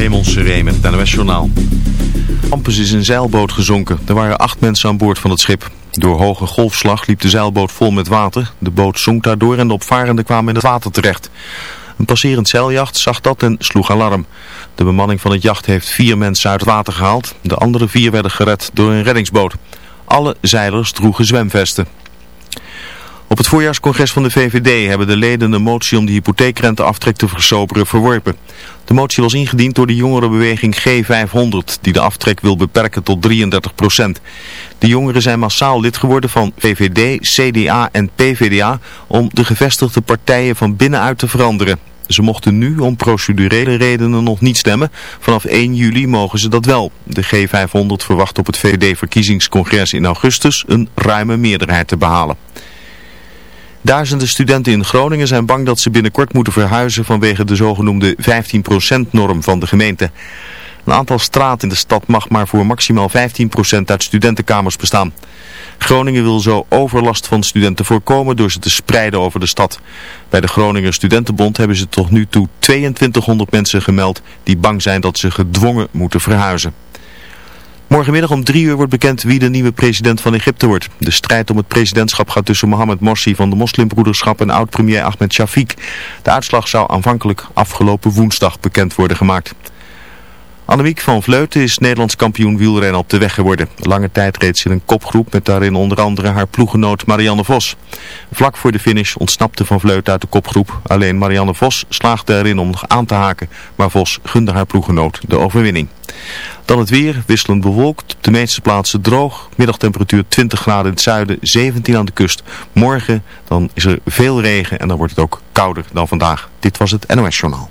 Raymond Seré met het NOS-journaal. Campus is een zeilboot gezonken. Er waren acht mensen aan boord van het schip. Door hoge golfslag liep de zeilboot vol met water. De boot zonk daardoor en de opvarenden kwamen in het water terecht. Een passerend zeiljacht zag dat en sloeg alarm. De bemanning van het jacht heeft vier mensen uit het water gehaald. De andere vier werden gered door een reddingsboot. Alle zeilers droegen zwemvesten. Op het voorjaarscongres van de VVD hebben de leden een motie om de hypotheekrenteaftrek te versoberen verworpen. De motie was ingediend door de jongerenbeweging G500 die de aftrek wil beperken tot 33% De jongeren zijn massaal lid geworden van VVD, CDA en PVDA om de gevestigde partijen van binnenuit te veranderen. Ze mochten nu om procedurele redenen nog niet stemmen. Vanaf 1 juli mogen ze dat wel. De G500 verwacht op het VVD-verkiezingscongres in augustus een ruime meerderheid te behalen. Duizenden studenten in Groningen zijn bang dat ze binnenkort moeten verhuizen vanwege de zogenoemde 15%-norm van de gemeente. Een aantal straten in de stad mag maar voor maximaal 15% uit studentenkamers bestaan. Groningen wil zo overlast van studenten voorkomen door ze te spreiden over de stad. Bij de Groninger Studentenbond hebben ze tot nu toe 2200 mensen gemeld die bang zijn dat ze gedwongen moeten verhuizen. Morgenmiddag om drie uur wordt bekend wie de nieuwe president van Egypte wordt. De strijd om het presidentschap gaat tussen Mohamed Morsi van de moslimbroederschap en oud-premier Ahmed Shafiq. De uitslag zou aanvankelijk afgelopen woensdag bekend worden gemaakt. Annemiek van Vleuten is Nederlands kampioen wielrennen op de weg geworden. Lange tijd reed ze in een kopgroep met daarin onder andere haar ploegenoot Marianne Vos. Vlak voor de finish ontsnapte van Vleuten uit de kopgroep. Alleen Marianne Vos slaagde erin om nog aan te haken, maar Vos gunde haar ploegenoot de overwinning. Dan het weer, wisselend bewolkt, de meeste plaatsen droog. Middagtemperatuur 20 graden in het zuiden, 17 aan de kust. Morgen dan is er veel regen en dan wordt het ook kouder dan vandaag. Dit was het NOS Journaal.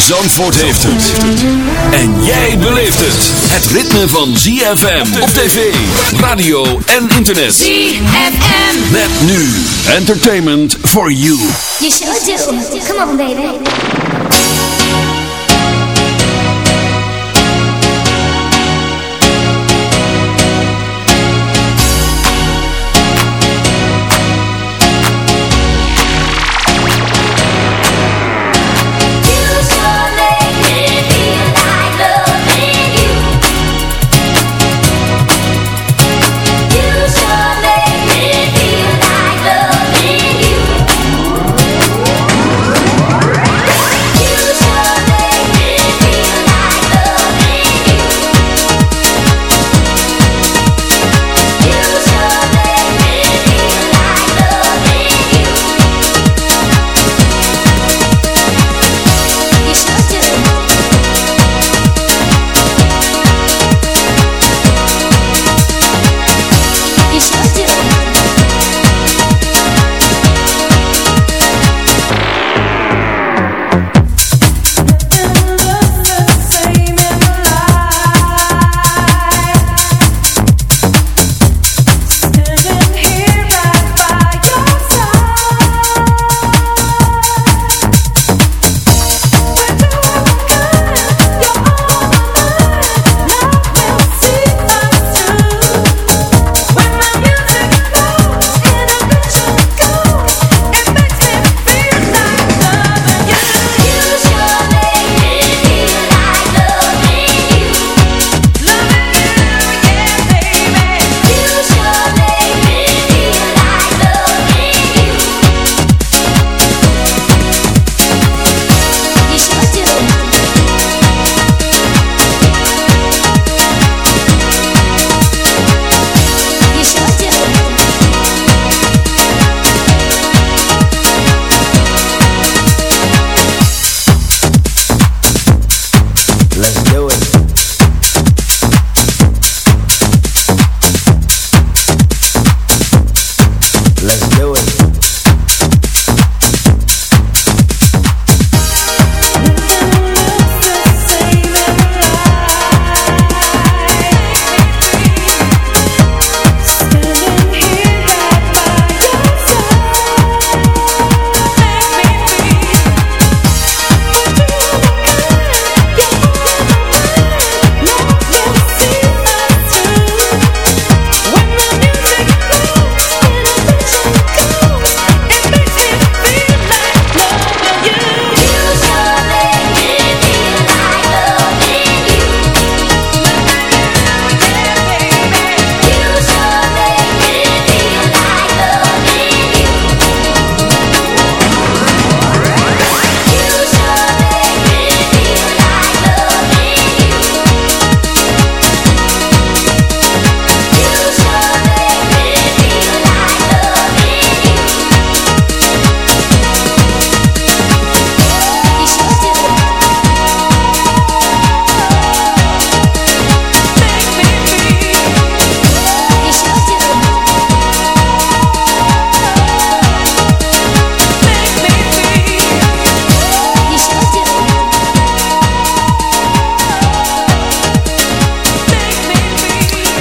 Zandvoort heeft het. En jij beleeft het. Het ritme van ZFM op tv, radio en internet. ZFM. Met nu. Entertainment for you. You do. Come on, baby.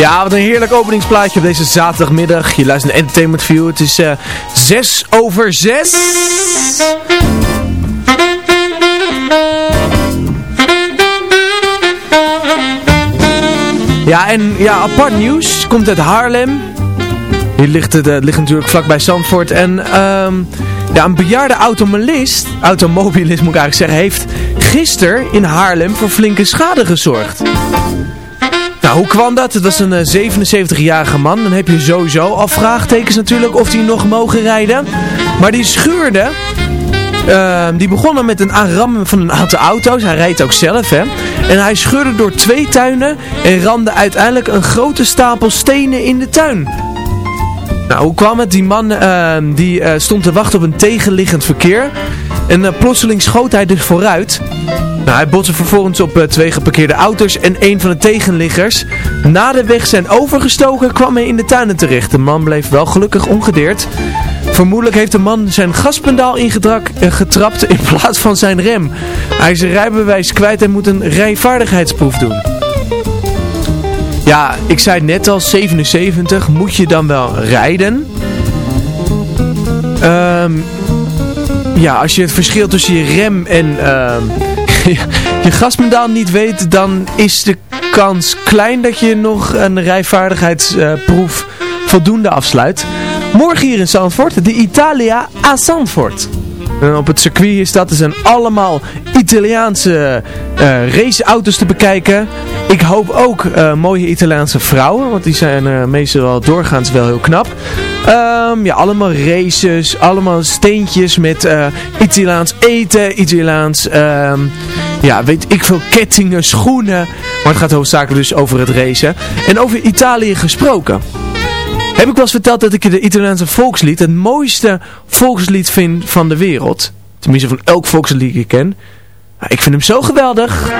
Ja, wat een heerlijk openingsplaatje op deze zaterdagmiddag. Je luistert naar Entertainment View. Het is uh, eh, 6 over 6. Ja, en ja, apart nieuws. Komt uit Haarlem. Hier ligt het, uh, ligt natuurlijk vlakbij Zandvoort. En um, ja, een bejaarde automobilist, automobilist moet ik eigenlijk zeggen, heeft gisteren in Haarlem voor flinke schade gezorgd. Nou, hoe kwam dat? Het was een 77-jarige eh, man. Dan heb je sowieso al vraagtekens natuurlijk of hij nog mogen rijden. Maar die schuurde... Uh, die begonnen met een aanrammen van een aantal auto's. Hij rijdt ook zelf, hè. En hij scheurde door twee tuinen en ramde uiteindelijk een grote stapel stenen in de tuin. Nou, hoe kwam het? Die man uh, die, uh, stond te wachten op een tegenliggend verkeer. En uh, plotseling schoot hij dus vooruit. Nou, hij botste vervolgens op uh, twee geparkeerde auto's en een van de tegenliggers. Na de weg zijn overgestoken kwam hij in de tuinen terecht. De man bleef wel gelukkig ongedeerd. Vermoedelijk heeft de man zijn gaspendaal ingetrapt in plaats van zijn rem. Hij is zijn rijbewijs kwijt en moet een rijvaardigheidsproef doen. Ja, ik zei net al, 77, moet je dan wel rijden? Um, ja, als je het verschil tussen je rem en uh, je gaspedaal niet weet, dan is de kans klein dat je nog een rijvaardigheidsproef voldoende afsluit. Morgen hier in Zandvoort, de Italia a Zandvoort. En op het circuit is dat, er zijn allemaal Italiaanse uh, raceauto's te bekijken. Ik hoop ook uh, mooie Italiaanse vrouwen, want die zijn uh, meestal doorgaans wel heel knap. Um, ja, allemaal races, allemaal steentjes met Italiaans eten, Italiaans, um, ja, weet ik veel, kettingen, schoenen. Maar het gaat hoofdzakelijk dus over het racen. En over Italië gesproken. Heb ik wel eens verteld dat ik de Italiaanse volkslied het mooiste volkslied vind van de wereld. Tenminste van elk volkslied die ik ken. Ik vind hem zo geweldig.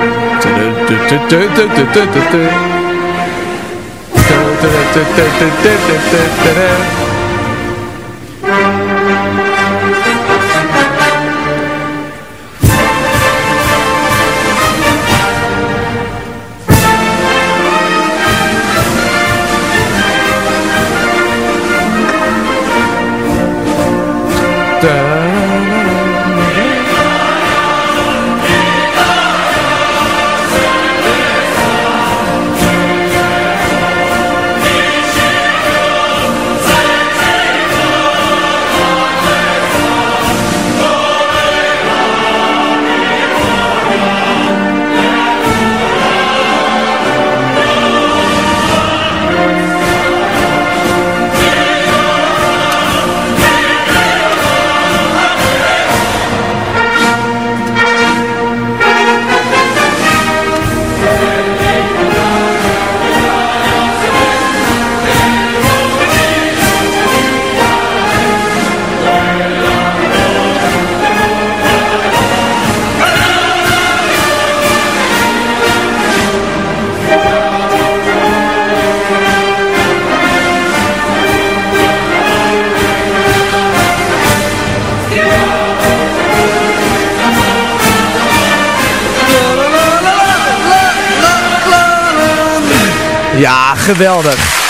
Geweldig.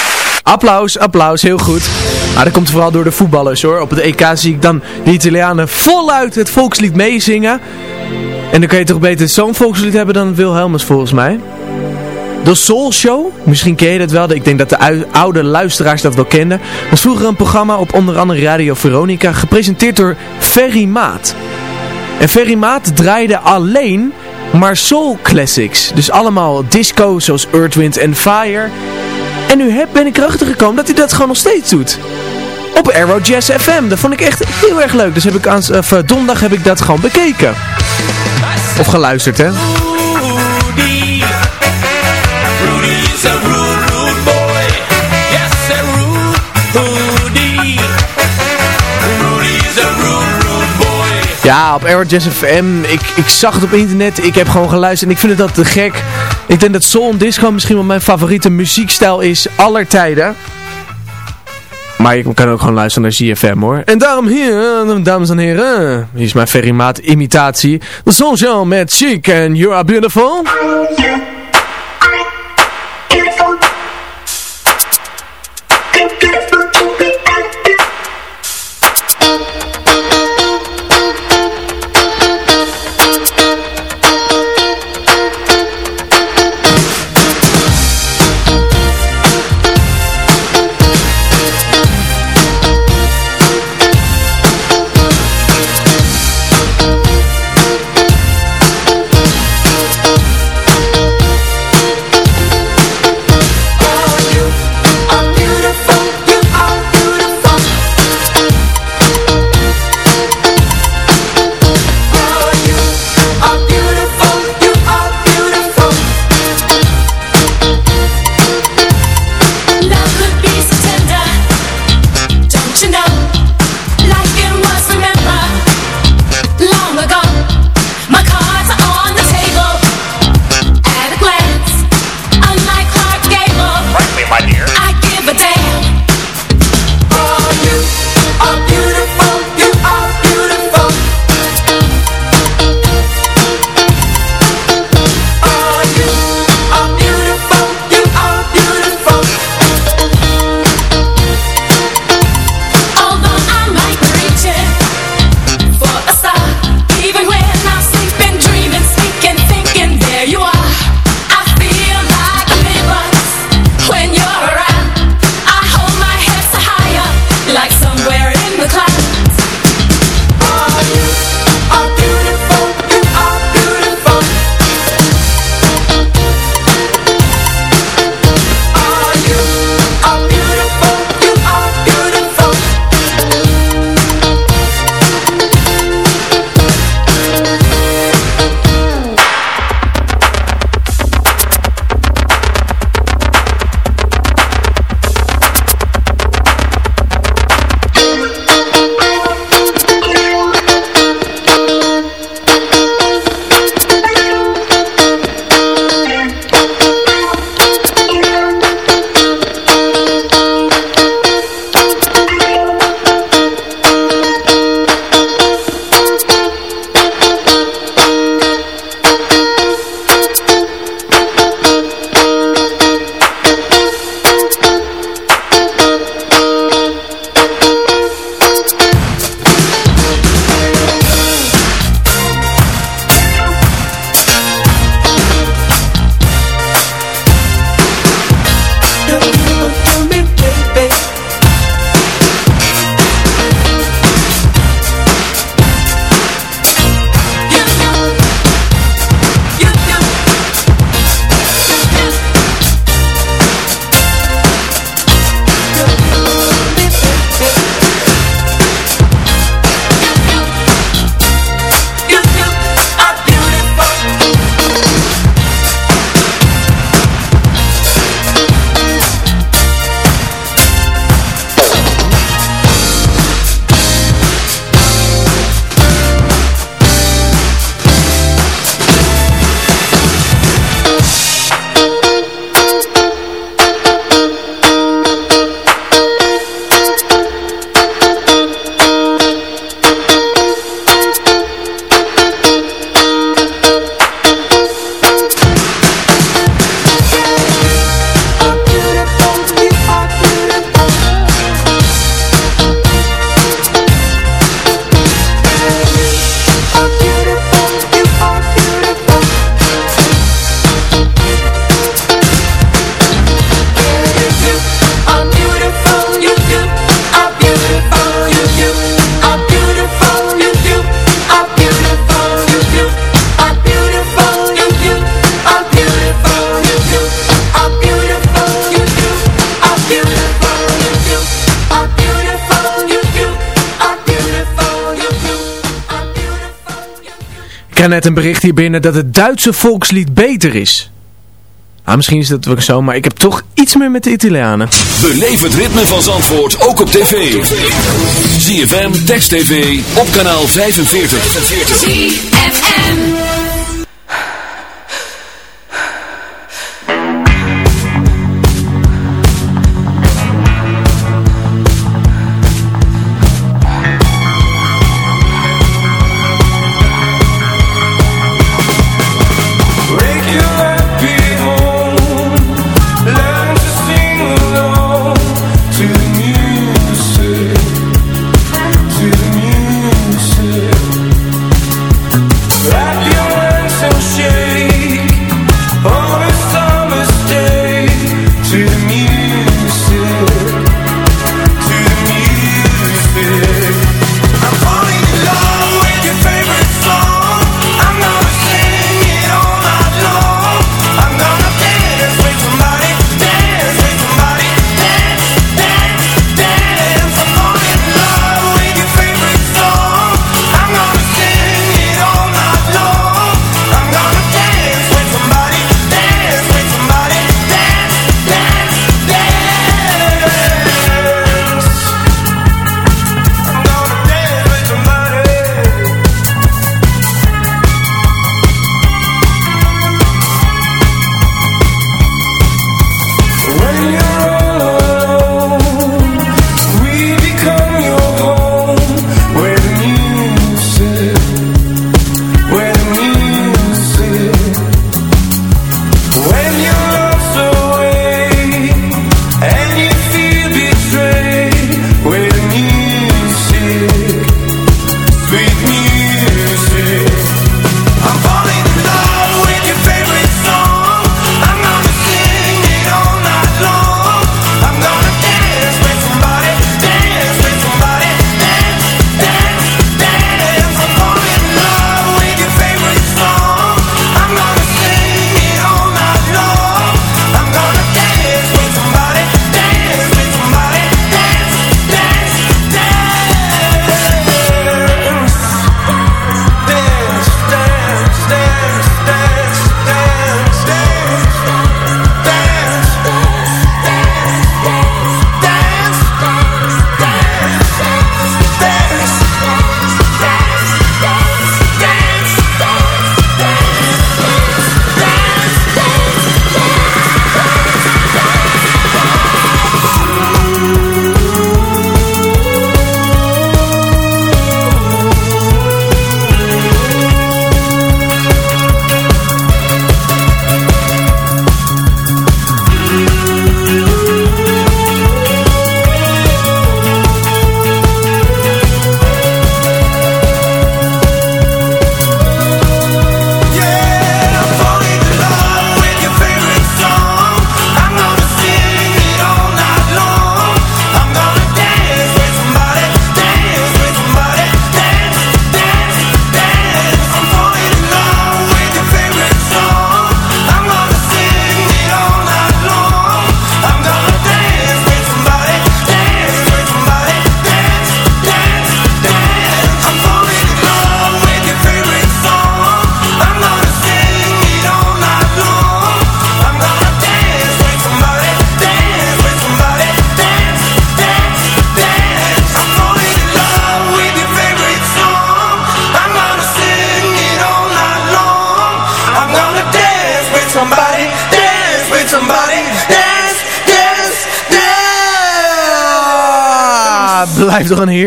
Applaus, applaus, heel goed. Maar dat komt vooral door de voetballers hoor. Op het EK zie ik dan de Italianen voluit het volkslied meezingen. En dan kan je toch beter zo'n volkslied hebben dan Wilhelmus volgens mij. De Soul Show, misschien ken je dat wel. Ik denk dat de oude luisteraars dat wel kenden. was vroeger een programma op onder andere Radio Veronica. Gepresenteerd door Ferry Maat. En Ferry Maat draaide alleen maar soul classics. Dus allemaal disco zoals Earth, Wind Fire. En nu heb, ben ik erachter gekomen dat hij dat gewoon nog steeds doet. Op Aero Jazz FM. Dat vond ik echt heel erg leuk. Dus heb ik aan, of, uh, donderdag heb ik dat gewoon bekeken. Of geluisterd, hè. Ja, op Aerojazz FM. Ik, ik zag het op internet. Ik heb gewoon geluisterd. En ik vind het dat te gek. Ik denk dat soul disco misschien wel mijn favoriete muziekstijl is aller tijden. Maar je kan ook gewoon luisteren naar ZFM hoor. En daarom hier, dames en heren. Hier is mijn Ferry imitatie. The Soul Show met Chic and You Are Beautiful. hier binnen dat het Duitse volkslied beter is. Ah, misschien is dat wel zo, maar ik heb toch iets meer met de Italianen. Beleef het ritme van Zandvoort ook op tv. ZFM, Text TV, op kanaal 45. 45.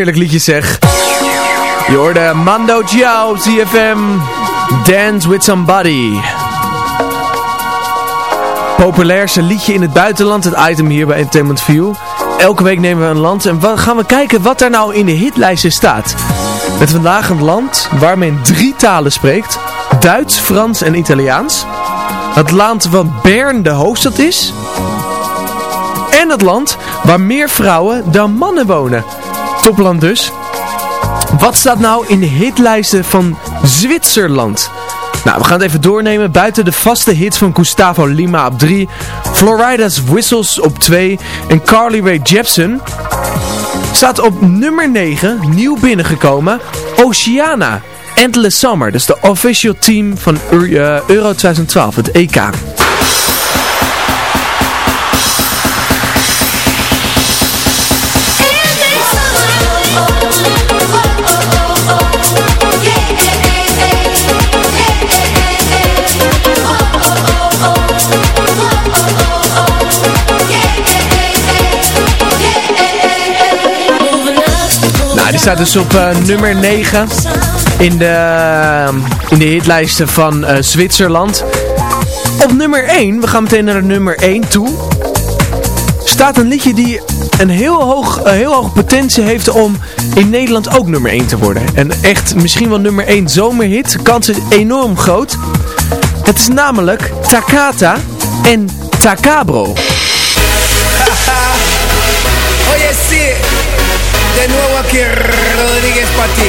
Heerlijk liedje zeg. Je hoorde Mando Ciao, CFM, Dance With Somebody. Populairste liedje in het buitenland, het item hier bij Entertainment View. Elke week nemen we een land en gaan we kijken wat er nou in de hitlijsten staat. Met vandaag een land waar men drie talen spreekt. Duits, Frans en Italiaans. Het land van Bern de hoofdstad is. En het land waar meer vrouwen dan mannen wonen. Topland dus. Wat staat nou in de hitlijsten van Zwitserland? Nou, we gaan het even doornemen. Buiten de vaste hits van Gustavo Lima op 3, Florida's Whistles op 2 en Carly Rae Jepsen staat op nummer 9, nieuw binnengekomen, Oceana. Endless Summer. Is de official team van Euro 2012, het EK. Die staat dus op uh, nummer 9 in de, uh, in de hitlijsten van uh, Zwitserland. Op nummer 1, we gaan meteen naar nummer 1 toe, staat een liedje die een heel hoog, heel hoge potentie heeft om in Nederland ook nummer 1 te worden. En echt misschien wel nummer 1 zomerhit, de kans is enorm groot. Het is namelijk Takata en Takabro. De nuevo aquí Rodríguez para ti.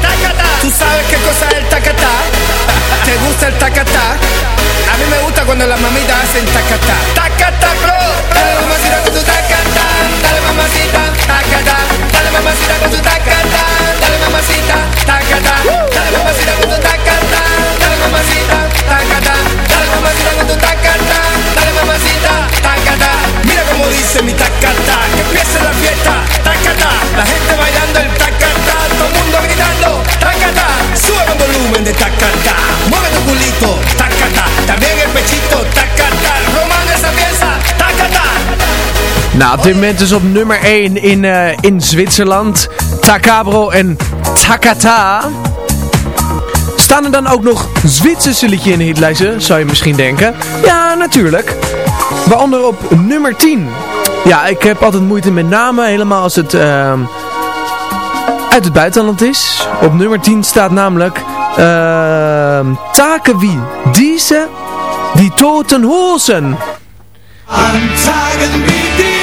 ¡Tacata! ¿Tú sabes qué cosa es el tacatá? ¿Te gusta el tacatá? A mí me gusta cuando las mamitas hacen tacatá. ¡Tacata, bro! Dale mamacita con tu tacatá. Dale mamacita, tacatá. Dale mamacita con tu tacatá. Dale mamacita, tacatá. Dale mamacita Nou, op dit moment is op nummer 1 in, uh, in Zwitserland. Takabro en Takata. Staan er dan ook nog Zwitserse liedjes in de hitlijsten, zou je misschien denken? Ja, natuurlijk. Waaronder op nummer 10. Ja, ik heb altijd moeite met namen, helemaal als het uh, uit het buitenland is. Op nummer 10 staat namelijk uh, Takewi Diese die Totenhosen. An Tagen wie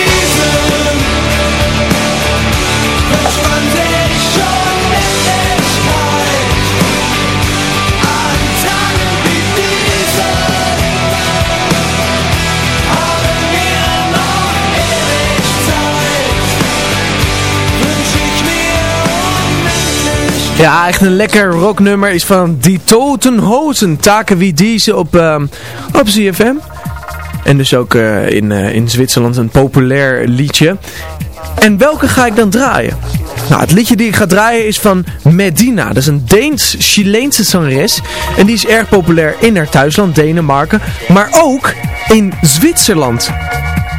Ja, echt een lekker rocknummer is van Die Totenhosen. Taken wie deze op, uh, op CFM. En dus ook uh, in, uh, in Zwitserland een populair liedje. En welke ga ik dan draaien? Nou, het liedje die ik ga draaien is van Medina. Dat is een Deens-Chileense zangeres. En die is erg populair in haar thuisland, Denemarken. Maar ook in Zwitserland.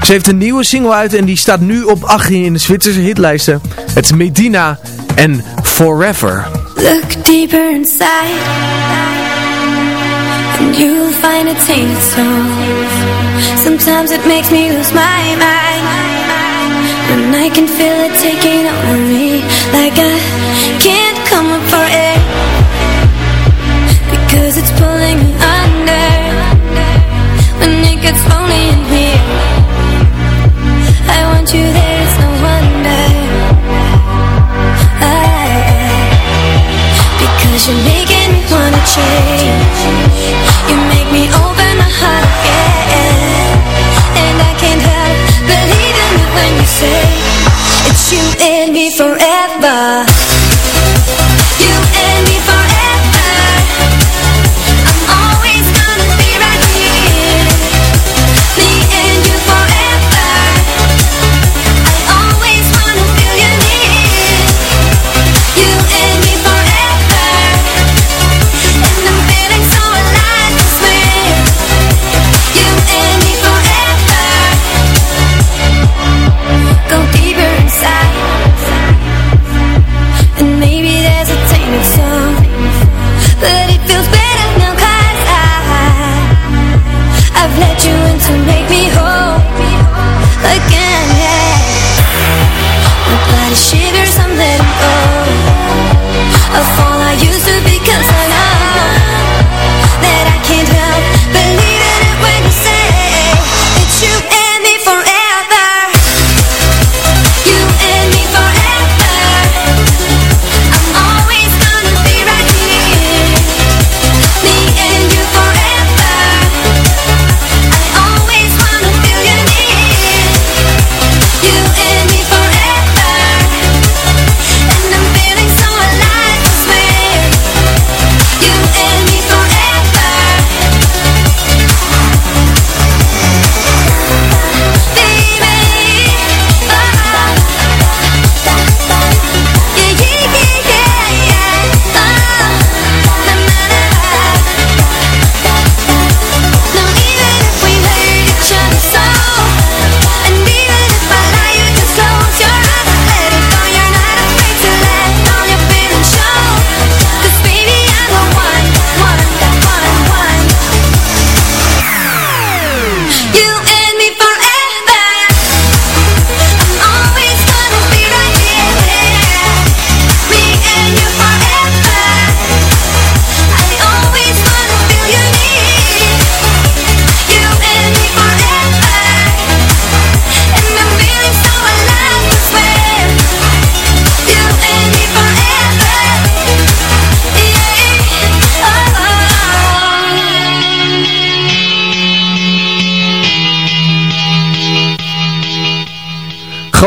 Ze heeft een nieuwe single uit en die staat nu op 18 in de Zwitserse hitlijsten. Het is Medina en Forever. Look deeper inside And you'll find a tainted soul Sometimes it makes me lose my mind When I can feel it taking over me Like I can't come up for air. Because it's pulling me under When it gets lonely in here. I want you there, You make me open my heart again. And I can't help believing it when you say It's you and me forever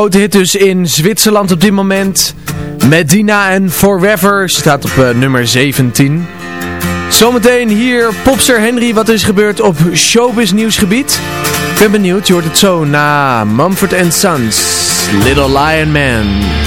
Grote hit dus in Zwitserland op dit moment. Medina en Forever staat op eh, nummer 17. Zometeen hier Popster Henry, wat is gebeurd op showbiz nieuwsgebied. Ik ben benieuwd, je hoort het zo na Mumford Sons, Little Lion Man.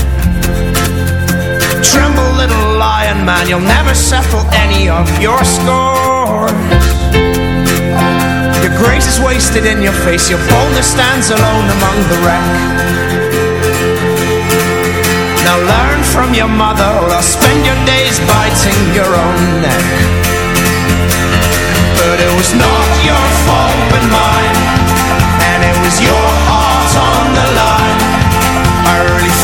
Tremble, little lion man. You'll never settle any of your scores. Your grace is wasted in your face. Your boldness stands alone among the wreck. Now learn from your mother, or spend your days biting your own neck. But it was not your fault but mine And it was your heart on the line I really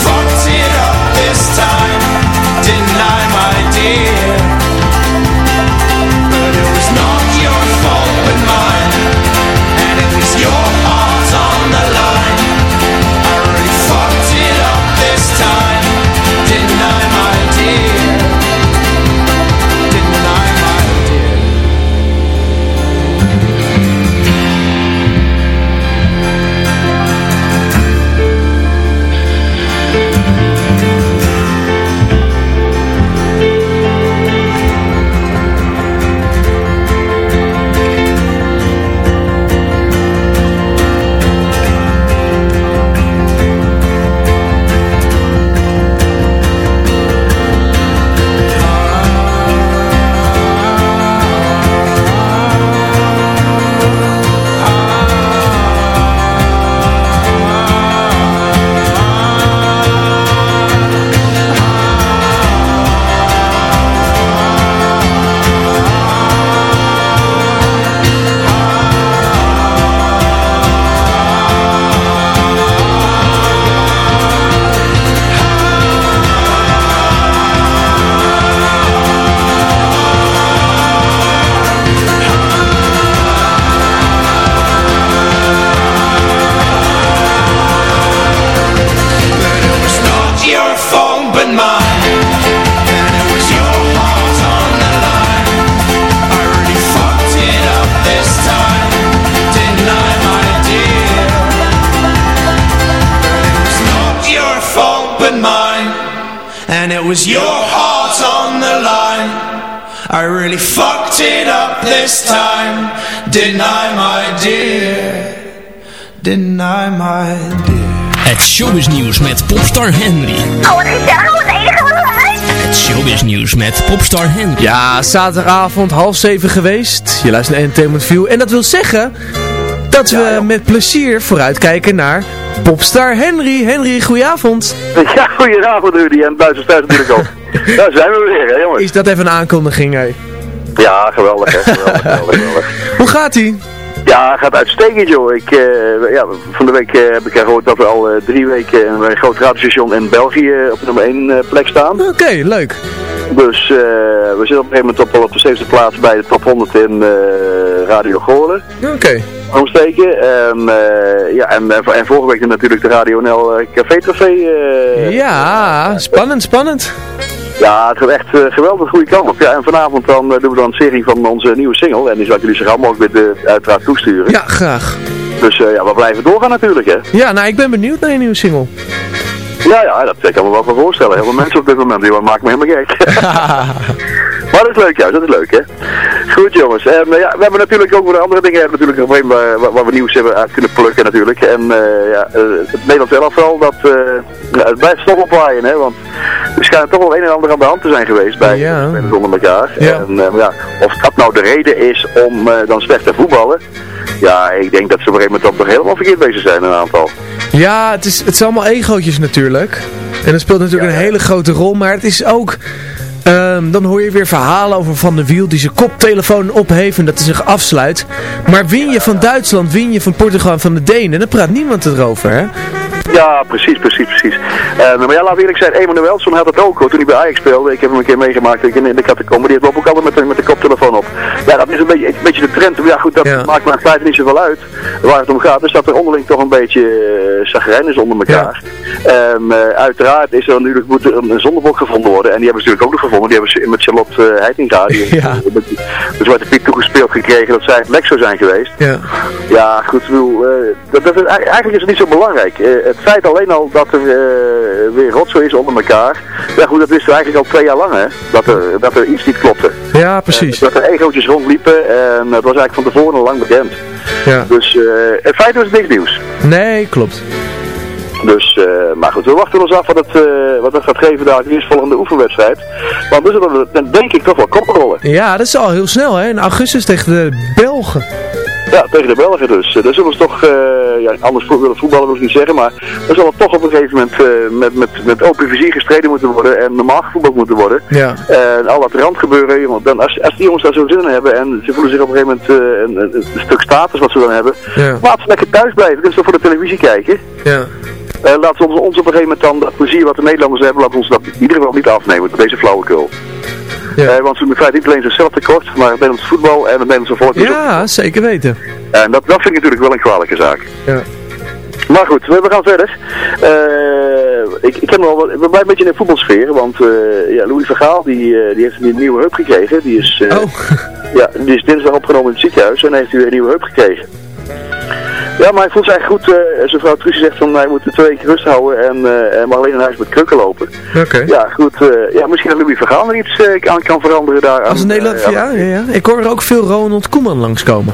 popstar Henry. Oh, wat gezellig, wat enige wat leuk. Het showbiz nieuws met popstar Henry. Ja, zaterdagavond half zeven geweest. Je luistert naar Entertainment View. En dat wil zeggen dat we met plezier vooruitkijken naar popstar Henry. Henry, goedenavond. Ja, goedenavond Rudy en buiten thuis natuurlijk ook. Daar zijn we weer, hè jongens. Is dat even een aankondiging, hé? Ja, geweldig hè, geweldig, geweldig, geweldig. Hoe gaat ie? Ja, gaat uitstekend joh. Ik, eh, ja, van de week eh, heb ik gehoord dat we al eh, drie weken bij een groot radiostation in België op nummer 1 plek staan. Oké, leuk. Dus we zitten op een gegeven moment op, de zesde plaats bij de top 100 in Radio Goorlen. Oké. Omsteken. En, ja, en, en vorige week natuurlijk de Radio NL Café eh, Ja, spannend, spannend. Ja, het gaat echt eh, geweldig goede kant op. Ja, en vanavond dan eh, doen we dan een serie van onze nieuwe single. En die zal ik jullie zo gauw mogelijk met, eh, uiteraard toesturen. Ja, graag. Dus ja, we blijven doorgaan natuurlijk hè. Ja, nou ik ben benieuwd naar je nieuwe single. Ja, ja, dat kan ik me wel van voorstellen. Heel veel mensen op dit moment, die maken me helemaal gek. maar dat is leuk juist, dat is leuk hè. Goed jongens, en eh, ja, we hebben natuurlijk ook voor andere dingen natuurlijk nog een waar, waar- waar we nieuws hebben uit kunnen plukken natuurlijk. En eh, ja, eh, het Nederlands elftal, dat eh, ja, het blijft toch opwaaien hè, want er schijnt toch wel een en ander aan de hand te zijn geweest bij Ja. de spelers onder elkaar. Ja. En eh, ja, of dat nou de reden is om eh, dan slecht te voetballen, ja, ik denk dat ze op een gegeven moment toch helemaal verkeerd bezig zijn een aantal. Ja, het, is, het zijn allemaal egootjes natuurlijk. En dat speelt natuurlijk een hele grote rol. Maar het is ook... ehm, dan hoor je weer verhalen over Van der Wiel die zijn koptelefoon opheeft en dat hij zich afsluit. Maar win je van Duitsland, win je van Portugal en van de Denen, dan praat niemand erover, hè? Ja, precies, precies, precies. Eh, maar ja, we eerlijk zijn, Emanuelson had het ook hoor, toen hij bij Ajax speelde. Ik heb hem een keer meegemaakt ik in, de catacombe. Die heeft ook altijd met de, met de koptelefoon op. Ja, dat is een beetje, een beetje de trend. Ja goed, dat Ja. maakt maar feite niet zoveel uit. Waar het om gaat is dat er onderling toch een beetje uh, is onder elkaar. Eh, uiteraard is er natuurlijk moet er een zondebok gevonden worden. En die hebben ze natuurlijk ook nog gevonden. Die hebben ze met Charlotte uh, Heitinga, die Ja. met Zwarte Piet toegespeeld gekregen dat zij het lek zou zijn geweest. Ja. Ja, goed, ik bedoel, eh, dat, dat is, eigenlijk is het niet zo belangrijk. Eh, het feit alleen al dat er eh, weer rotzooi is onder elkaar. Ja goed, dat wisten we eigenlijk al twee jaar lang hè. Dat er, dat er iets niet klopte. Ja, precies. Dat er egootjes rondliepen en dat was eigenlijk van tevoren al lang bekend. Ja. Dus eh in feite is het niks nieuws. Nee, klopt. Dus, eh, maar goed, we wachten ons af wat het, eh, wat het gaat geven daar de eerstvolgende oefenwedstrijd. Want dus dan denk ik toch wel koprollen. Ja, dat is al heel snel, hè? In augustus tegen de Belgen. Ja, tegen de Belgen dus. Eh, Daar zullen ze toch, eh, ja, anders willen voetballen wil ik niet zeggen, maar dan zal toch op een gegeven moment eh, met, met, met open vizier gestreden moeten worden en normaal gevoetbald moeten worden. Ja. En al dat randgebeuren, want dan, als, als die jongens daar zo zin in hebben en ze voelen zich op een gegeven moment een, een, een stuk status wat ze dan hebben, Ja. laten ze lekker thuis blijven. Kunnen ze voor de televisie kijken. Ja. Laten we ons, ons op een gegeven moment dan dat plezier wat de Nederlanders hebben, laten we ons dat in ieder geval niet afnemen deze flauwekul. Ja. Eh, want ze feite niet alleen zichzelf tekort, maar het Nederlandse voetbal en het Nederlandse volk. Ja, zeker weten. En dat, dat vind ik natuurlijk wel een kwalijke zaak. Ja. Maar goed, we, gaan verder. Eh, ik, ik ken wel, we blijven een beetje in de voetbalsfeer, want eh, ja, Louis Vergaal die, eh, die heeft een nieuwe heup gekregen. Die is, Oh, ja, die is dinsdag opgenomen in het ziekenhuis en heeft hij weer een nieuwe heup gekregen. Ja, maar hij voelt zich eigenlijk goed. eh zijn vrouw Truusje zegt van hij moet twee weken rust houden en eh, hij mag alleen in huis met krukken lopen. oké. Ja, goed. eh, ja, misschien dat Louis Vergaal er iets eh, aan kan veranderen daar. Als een Nederland, ja, ja, ja. Ik hoor er ook veel Ronald Koeman langskomen.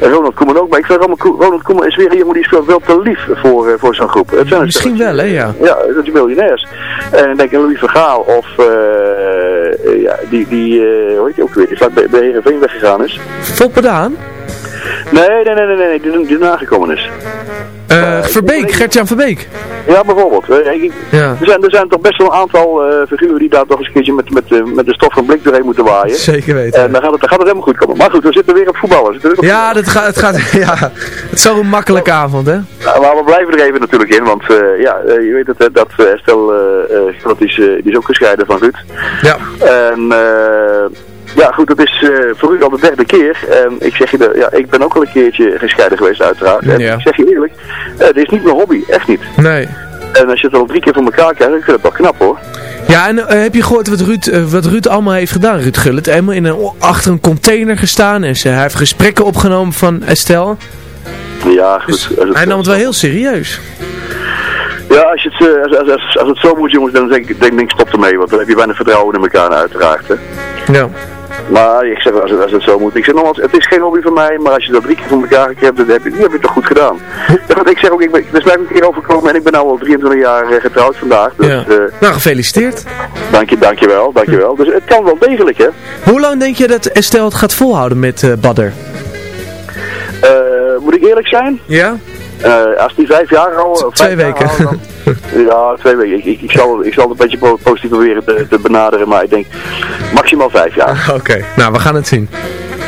Ronald Koeman ook, maar ik vind Ronald, Koe- Ronald Koeman is weer jongen die speelt wel te lief voor, eh, voor zo'n groep. Het zijn Misschien wel, hè, ja. Ja, dat is miljonairs. En ik denk aan Louis Vergaal of eh, eh, ja, die, die eh, hoe heet die ook weer, die vlak bij, bij Heerenveen weggegaan is. Foppe Daan? Nee, nee, nee, nee, nee, die, die erna gekomen is. Eh, Verbeek, Gertjan Verbeek. Ja, bijvoorbeeld. Eh, Ja. Er, zijn, er zijn toch best wel een aantal eh, figuren die daar toch eens een keertje met, met, met de stof van blik doorheen moeten waaien. Zeker weten. En dan gaat, het, dan gaat het helemaal goed komen. Maar goed, we zitten weer op voetballen. Weer op Ja, dat gaat, het gaat, ja, het is zo'n makkelijke avond, hè? Nou, maar we blijven er even natuurlijk in, want ja, je weet het, hè, dat uh, uh, uh, die, is, uh, die is ook gescheiden van Ruud. Ja. En uh, ja, goed, dat is uh, voor u al de derde keer. En ik zeg je, de, ja, ik ben ook al een keertje gescheiden geweest uiteraard. En Ja. ik zeg je eerlijk, uh, dit is niet mijn hobby, echt niet. Nee. En als je het al drie keer voor elkaar krijgt, ik vind het wel knap hoor. Ja, en uh, heb je gehoord wat Ruud, uh, wat Ruud allemaal heeft gedaan? Ruud Gullit, helemaal in een, achter een container gestaan en ze, hij heeft gesprekken opgenomen van Estelle. Ja, goed. Dus hij nam het wel heel serieus. Ja, als, je het, als, als, als, het zo moet jongens, dan denk ik, denk, denk stop ermee, want dan heb je bijna vertrouwen in elkaar uiteraard. Hè. Ja. Maar ik zeg, als het, als het zo moet. Ik zeg nogmaals, het is geen hobby van mij, maar als je dat drie keer voor elkaar gekregen hebt, dan heb je, die heb je toch goed gedaan. Want ik zeg ook, ik ben, dus blijf een keer overkomen en ik ben nu al 23 jaar uh, getrouwd vandaag. Dus, ja. uh, nou, gefeliciteerd. Dank je, dankjewel, dankjewel. Dus het kan wel degelijk, hè. Hoe lang denk je dat Estelle het gaat volhouden met uh, Badder? moet ik eerlijk zijn? Ja. Uh, als die vijf jaar al... Twee weken. Al, dan, ja, twee weken. Ik, ik, ik, zal, ik zal het een beetje positief proberen te, te benaderen, maar ik denk maximaal vijf jaar. Oké, okay. nou we gaan het zien.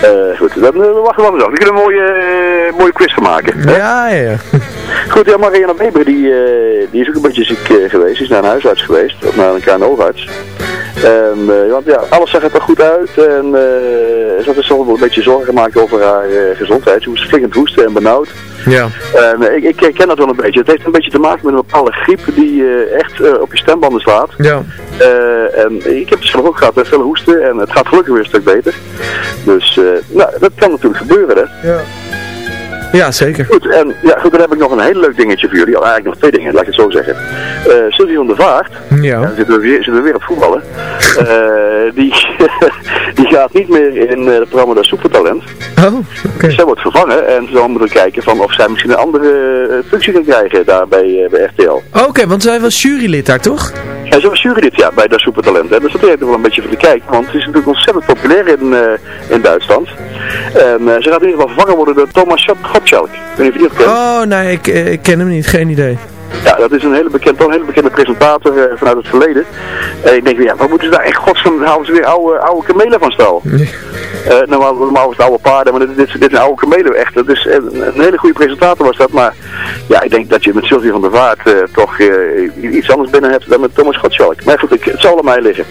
Uh, goed, dan we wachten we eens af. We kunnen een mooie, uh, mooie quiz gaan maken. Hè? Ja, ja, ja. Goed, ja, Marianne Weber, die, die is ook een beetje ziek geweest. Die is naar een huisarts geweest, of naar een KNO-arts. En, want ja, alles zag er toch goed uit. En ze had wel een beetje zorgen gemaakt over haar gezondheid. Ze moest flink hoesten en benauwd. Ja. En ik, ik herken dat wel een beetje. Het heeft een beetje te maken met een bepaalde griep die uh, echt uh, op je stembanden slaat. Ja. Uh, en ik heb het zelf ook gehad, veel hoesten en het gaat gelukkig weer een stuk beter. Dus nou, dat kan natuurlijk gebeuren hè. Ja. Ja, zeker. Goed, en ja, goed, dan heb ik nog een heel leuk dingetje voor jullie. Eigenlijk nog twee dingen, laat ik het zo zeggen. Sylvie van der Vaart, Ja. dan zitten we weer, zitten we weer op voetballen. Eh, die, die gaat niet meer in eh, het programma De Supertalent. Oh, oké. Zij wordt vervangen en dan moeten we kijken van of zij misschien een andere functie kan krijgen daar bij, bij RTL. Oké, want zij was jurylid daar, toch? Ze was jury dit jaar bij Dat Supertalent. Hè. Dus dat heeft er wel een beetje voor te kijken. Want het is natuurlijk ontzettend populair in, eh, in Duitsland. En eh, ze gaat in ieder geval vervangen worden door Thomas Gottschalk. Ik weet niet of je die kent. Oh, nee, ik, eh, ik ken hem niet. Geen idee. Ja, dat is een hele bekende, een hele bekende presentator eh, vanuit het verleden. En ik denk, ja, wat moeten ze daar echt godsnaam, halen ze weer oude, oude kamelen van stal. Eh, normaal, normaal was het oude paarden, maar dit, dit, dit is een oude kamelen echt. Dat is een, een hele goede presentator was dat, maar ja, ik denk dat je met Sylvie van der Vaart eh, toch eh, iets anders binnen hebt dan met Thomas Gottschalk. Maar goed, ik, het zal aan mij liggen.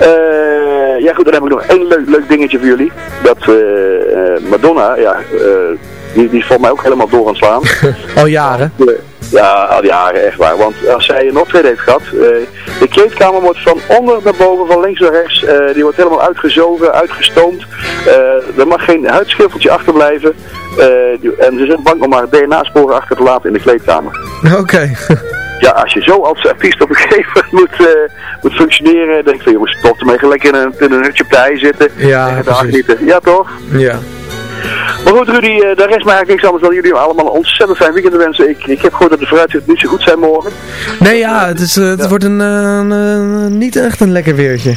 Eh, ja goed, dan heb ik nog één leuk, leuk dingetje voor jullie. Dat eh, eh, Madonna, ja, eh, die, die is volgens mij ook helemaal door aan het slaan. Al jaren. Ja, al jaren, echt waar. Want als zij een optreden heeft gehad, eh, de kleedkamer wordt van onder naar boven, van links naar rechts, eh, die wordt helemaal uitgezogen, uitgestoomd. Eh, er mag geen huidschilfertje achterblijven. Die- en ze zijn bang om maar DNA-sporen achter te laten in de kleedkamer. Oké. Ja, als je zo als artiest op een gegeven moment moet, moet functioneren, denk ik van jongens, stop ermee gelijk in een, in een hutje op de zitten. Ja, en genieten. Ja, toch? Ja. Maar goed Rudy, eh, daar rest mij eigenlijk niks anders dan jullie allemaal een ontzettend fijn weekend wensen. Ik, ik heb gehoord dat de vooruitzichten niet zo goed zijn morgen. Nee, ja, het, is, eh, het wordt een, eh, een, eh, niet echt een lekker weertje.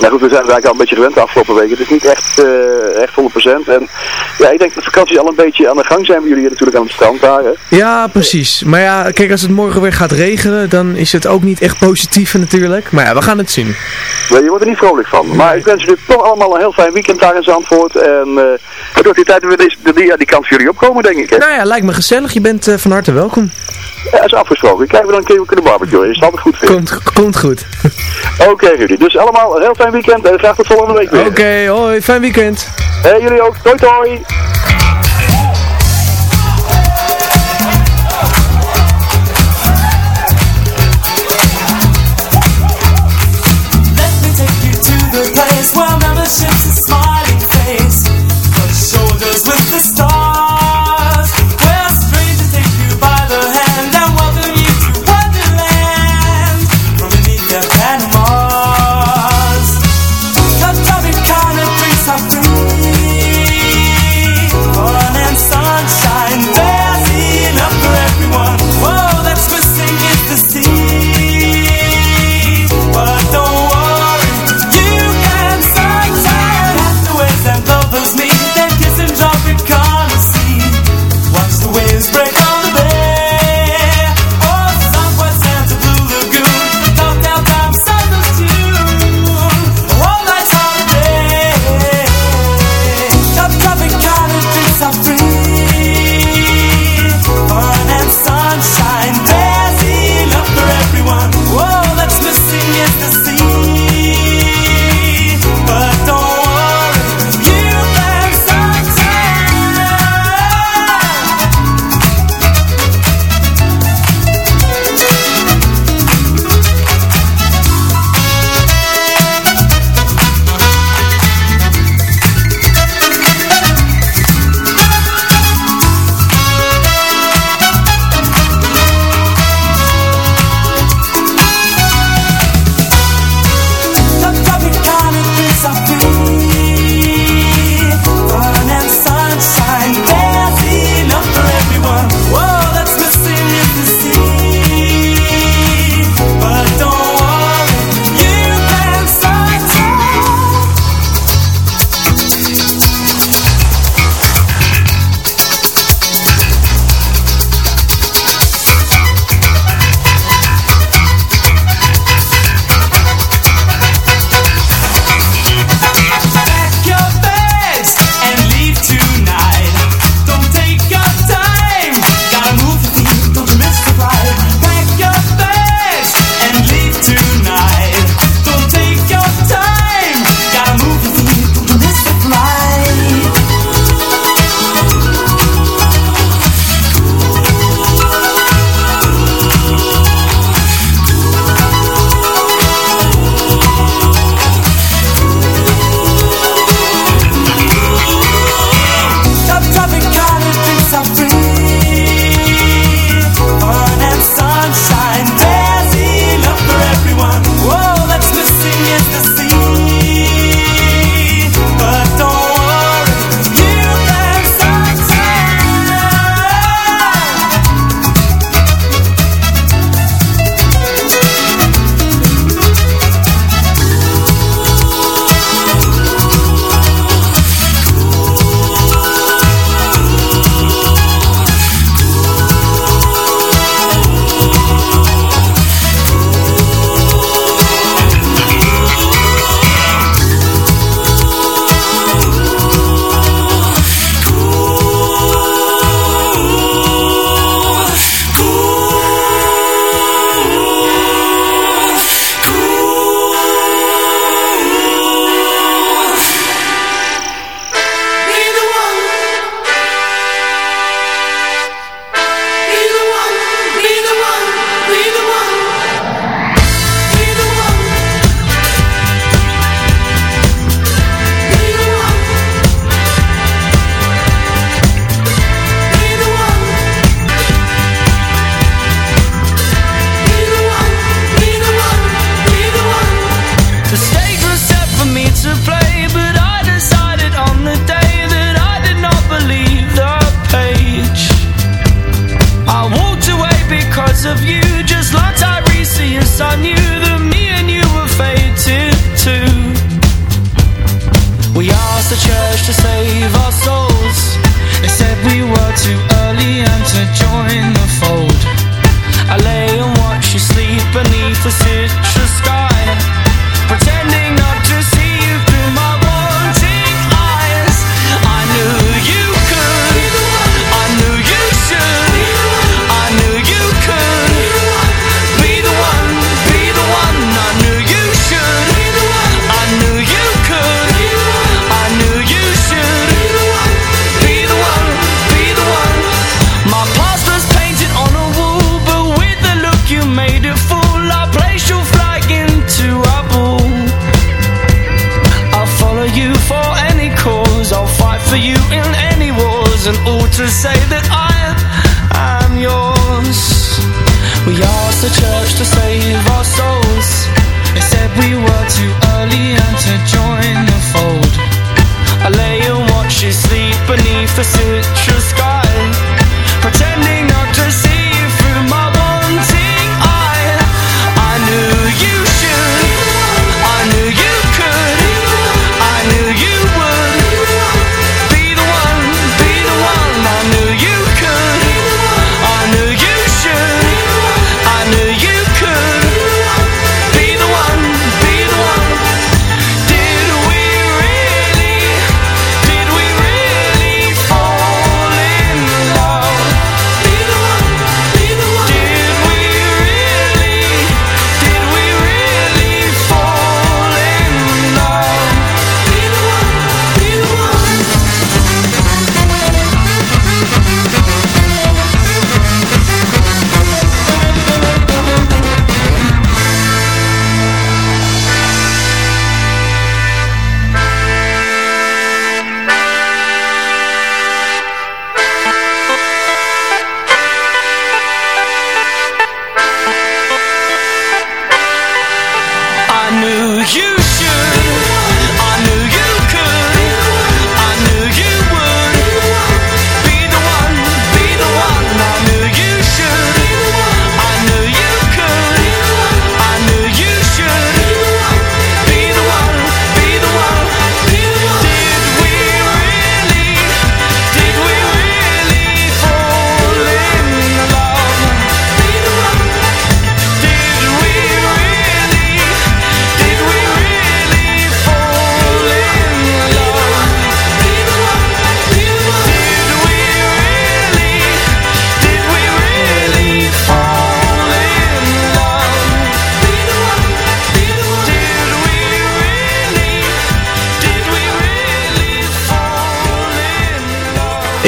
Nou goed, we zijn eigenlijk al een beetje gewend de afgelopen weken. Het is niet echt, echt 100%. En ja, ik denk dat de vakantie al een beetje aan de gang zijn bij jullie hier natuurlijk aan het strand daar. Hè? Ja, precies. Maar ja, kijk, als het morgen weer gaat regenen, dan is het ook niet echt positief natuurlijk. Maar ja, we gaan het zien. Je wordt er niet vrolijk van. Maar ik wens jullie toch allemaal een heel fijn weekend daar in Zandvoort. En uh, die tijd weer die, ja, die kant voor jullie opkomen, denk ik. Hè? Nou ja, lijkt me gezellig. Je bent eh, van harte welkom. Ja, is afgesproken. Kijken we dan een keer kunnen barbecuen. Is het altijd goed je? Komt, komt goed. Oké, Rudy. Dus allemaal een heel fijn weekend en graag tot volgende week weer. Oké, hoi. Fijn weekend. Hey, jullie ook. Toi, toi.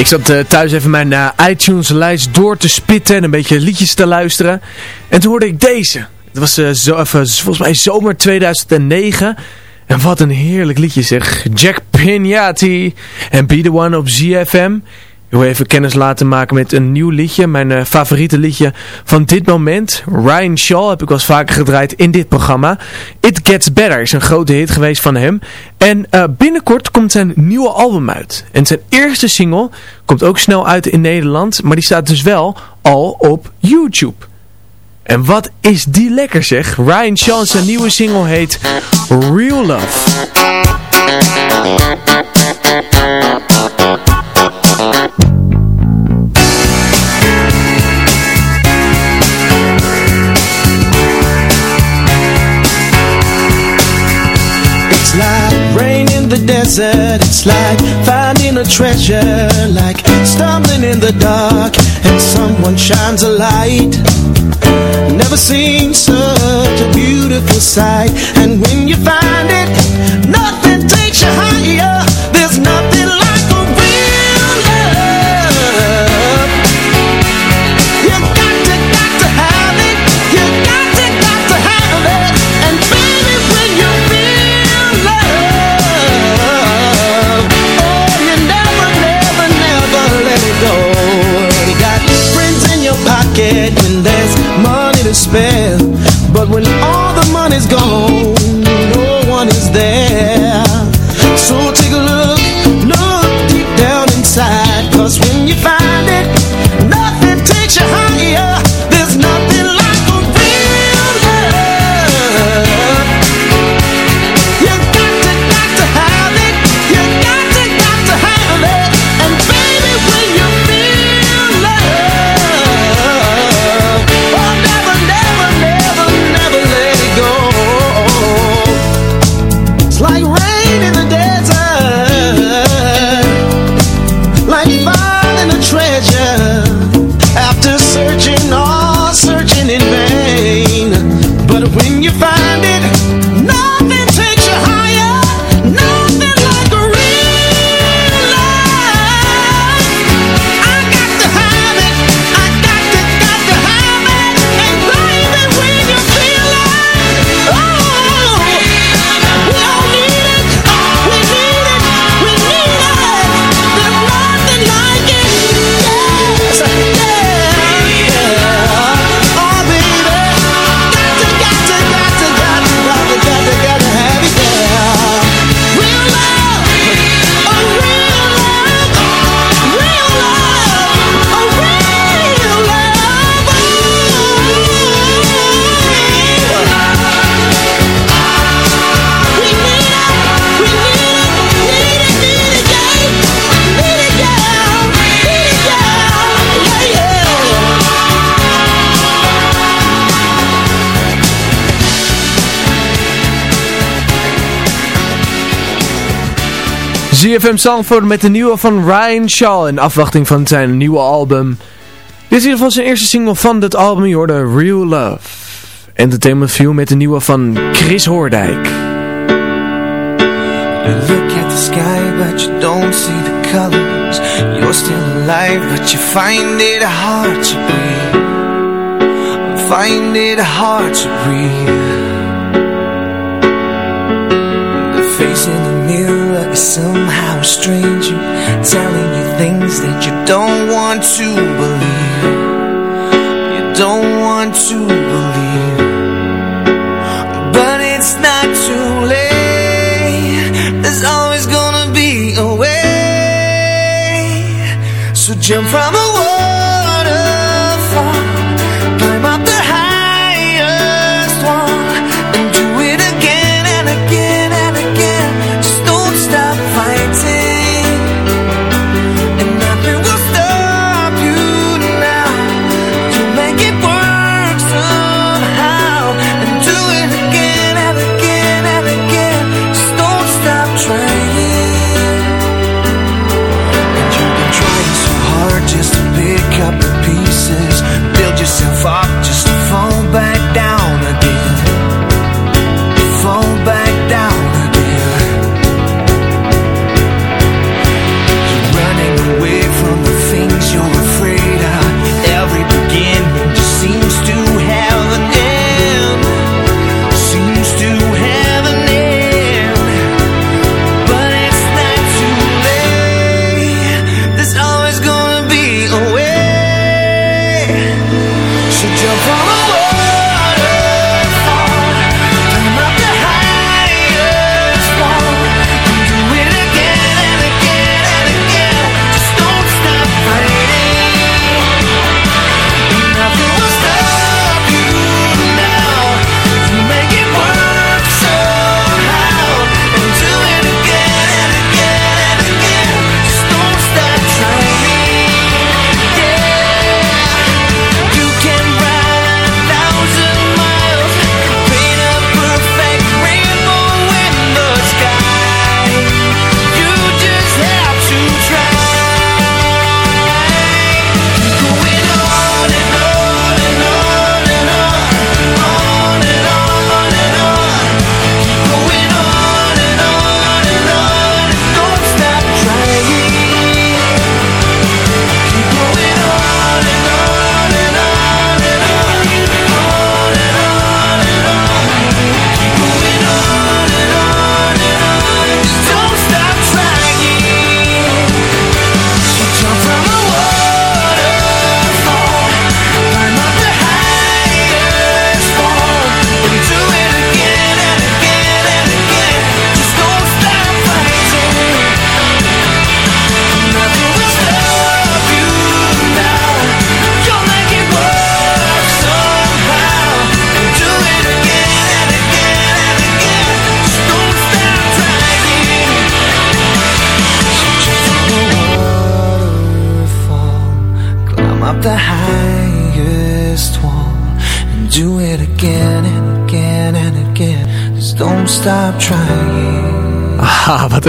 Ik zat eh, thuis even mijn uh, iTunes-lijst door te spitten en een beetje liedjes te luisteren. En toen hoorde ik deze. Het was eh, zo, even, volgens mij zomer 2009. En wat een heerlijk liedje zeg. Jack Pignati en Be The One op ZFM wil even kennis laten maken met een nieuw liedje. Mijn eh, favoriete liedje van dit moment. Ryan Shaw heb ik wel eens vaker gedraaid in dit programma. It Gets Better is een grote hit geweest van hem. En eh, binnenkort komt zijn nieuwe album uit. En zijn eerste single komt ook snel uit in Nederland. Maar die staat dus wel al op YouTube. En wat is die lekker zeg. Ryan Shaw zijn nieuwe single heet Real Love. desert It's like finding a treasure Like stumbling in the dark And someone shines a light. Never seen such a beautiful sight And when you find it Nothing to espera. ZFM Zandvoort met de nieuwe van Ryan Shaw in afwachting van zijn nieuwe album. Dit is in ieder geval zijn eerste single van dit album, je hoorde Real Love. Entertainment View met de nieuwe van Chris Hoordijk. Look at the sky but you don't see the colors You're still alive but you find it hard to breathe Find it hard to breathe The face in the mirror is somehow a stranger Telling you things that you don't want to believe. You don't want to believe. But it's not too late. There's always gonna be a way. So jump from a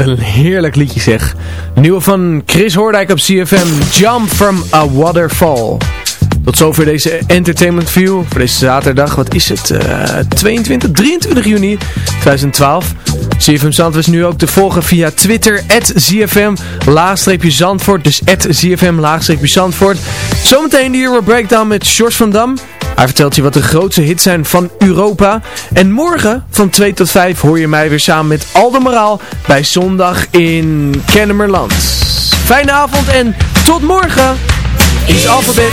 een heerlijk liedje zeg. Nieuwe van Chris Hoordijk op CFM, Jump from a Waterfall. Tot zover deze Entertainment View voor deze zaterdag. Wat is het? Eh, 22, 23 juni 2012. CFM Zandvoort is nu ook te volgen via Twitter. ZFM Zandvoort. Dus ZFM Zandvoort. Zometeen de Euro Breakdown met George van Dam. Hij vertelt je wat de grootste hits zijn van Europa. En morgen van 2 tot 5 hoor je mij weer samen met Aldo Moraal bij Zondag in Kennemerland. Fijne avond en tot morgen. Is Alphabet.